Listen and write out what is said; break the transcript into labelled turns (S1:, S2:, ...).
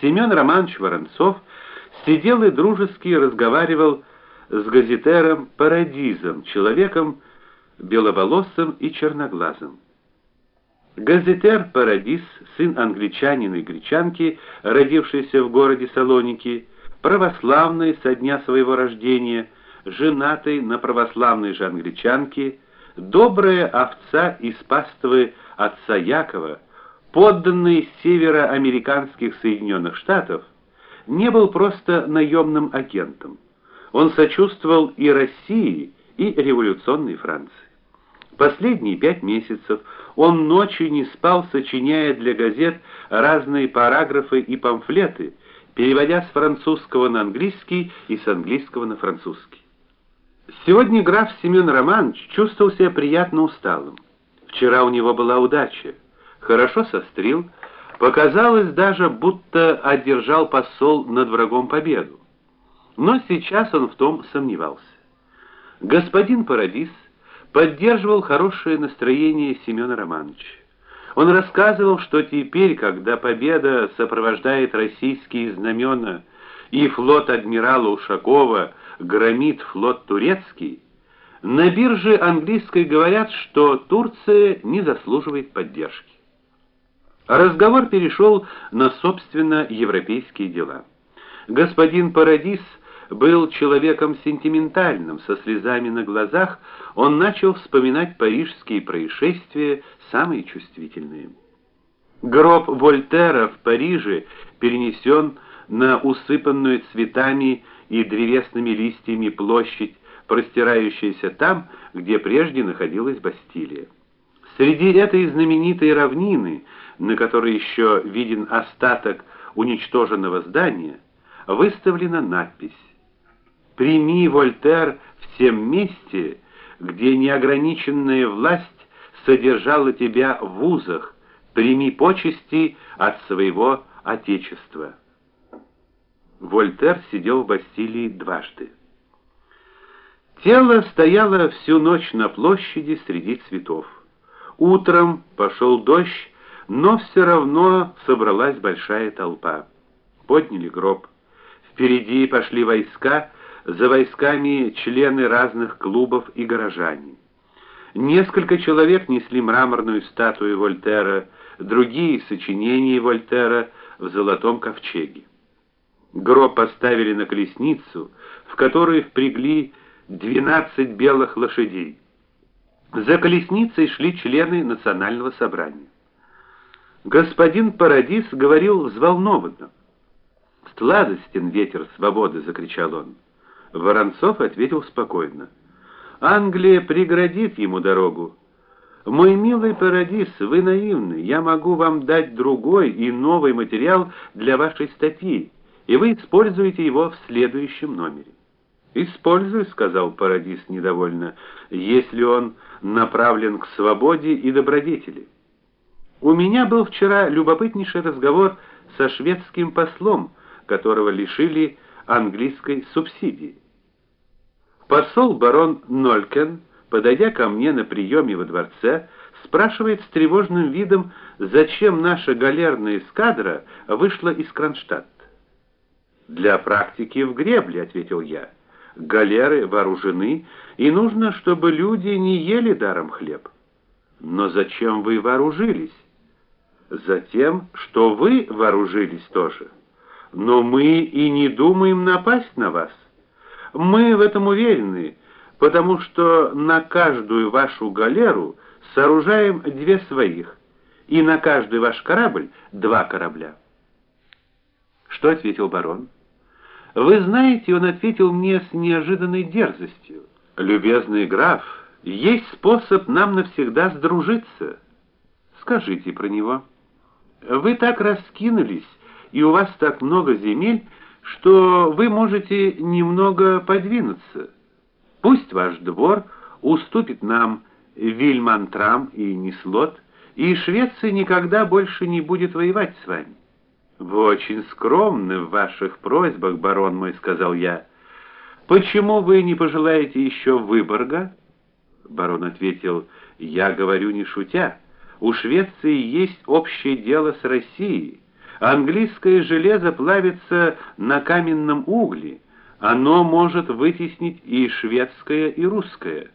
S1: Семен Романович Воронцов сидел и дружески разговаривал с газетером Парадизом, человеком беловолосым и черноглазым. Газетер Парадис, сын англичанина и гречанки, родившийся в городе Салоники, православный со дня своего рождения, женатый на православной же англичанке, добрая овца из паствы отца Якова, подданный североамериканских Соединенных Штатов, не был просто наемным агентом. Он сочувствовал и России, и революционной Франции. Последние пять месяцев он ночью не спал, сочиняя для газет разные параграфы и памфлеты, переводя с французского на английский и с английского на французский. Сегодня граф Семен Романович чувствовал себя приятно усталым. Вчера у него была удача. Хорошо сострил, показалось даже, будто одержал посол над врагом победу. Но сейчас он в том сомневался. Господин Парадис поддерживал хорошее настроение Семена Романовича. Он рассказывал, что теперь, когда победа сопровождает российские знамена и флот адмирала Ушакова громит флот турецкий, на бирже английской говорят, что Турция не заслуживает поддержки. Разговор перешел на собственно европейские дела. Господин Парадис был человеком сентиментальным, со слезами на глазах, он начал вспоминать парижские происшествия, самые чувствительные. Гроб Вольтера в Париже перенесен на усыпанную цветами и древесными листьями площадь, простирающаяся там, где прежде находилась Бастилия. Среди этой знаменитой равнины, на которой еще виден остаток уничтоженного здания, выставлена надпись: Прими, Вольтер, в тем месте, где неограниченная власть содержала тебя в вузах, прими почести от своего отечества. Вольтер сидел в Бастилии дважды. Тело стояло всю ночь на площади среди цветов. Утром пошел дождь, но все равно собралась большая толпа. Подняли гроб. Впереди пошли войска, за войсками члены разных клубов и горожане. Несколько человек несли мраморную статую Вольтера, другие сочинения Вольтера в золотом ковчеге. Гроб поставили на колесницу, в которую впрягли 12 белых лошадей. За колесницей шли члены национального собрания. Господин Парадис говорил взволнованно. "Сладостен ветер свободы", закричал он. Воронцов ответил спокойно: "Англия преградит ему дорогу. Мой милый Парадис, вы наивны. Я могу вам дать другой и новый материал для вашей статьи, и вы используете его в следующем номере". "Используй", сказал Парадис недовольно, "если он направлен к свободе и добродетели". У меня был вчера любопытнейший разговор со шведским послом, которого лишили английской субсидии. Посол барон Нолькен, подойдя ко мне на приеме во дворце, спрашивает с тревожным видом, зачем наша галерная эскадра вышла из Кронштадта. Для практики в гребле, ответил я. Галеры вооружены, и нужно, чтобы люди не ели даром хлеб. Но зачем вы вооружились? Затем, что вы вооружились тоже но мы и не думаем напасть на вас. Мы в этом уверены, потому что на каждую вашу галеру сооружаем две своих, и на каждый ваш корабль два корабля. Что ответил барон? Вы знаете, он ответил мне с неожиданной дерзостью. Любезный граф, есть способ нам навсегда сдружиться. Скажите про него. Вы так раскинулись, и у вас так много земель, что вы можете немного подвинуться. Пусть ваш двор уступит нам Вильмантрам и Нислот, и Швеция никогда больше не будет воевать с вами. Вы очень скромны в ваших просьбах, барон мой, сказал я. Почему вы не пожелаете еще Выборга? Барон ответил: "Я говорю не шутя. У Швеции есть общее дело с Россией. Английское железо плавится на каменном угле, оно может вытеснить и шведское, и русское.